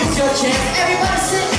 a chance. Everybody sing.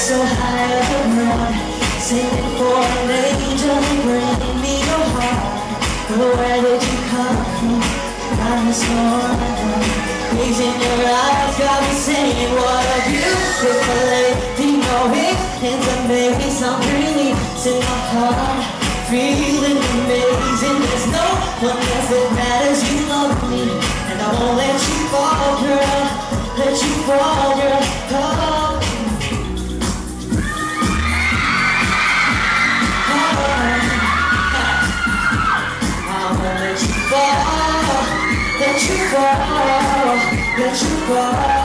So high up and wrong, singing for an angel, bringing me your heart. But where did you come from? I'm this morning. Raising your eyes, got me saying, What a beautiful lady. Knowing it's amazing, I'm really in my heart. Feeling amazing, there's no one else that matters. You love me, and I won't let you fall, girl. Let you fall, girl. Let you fall, let you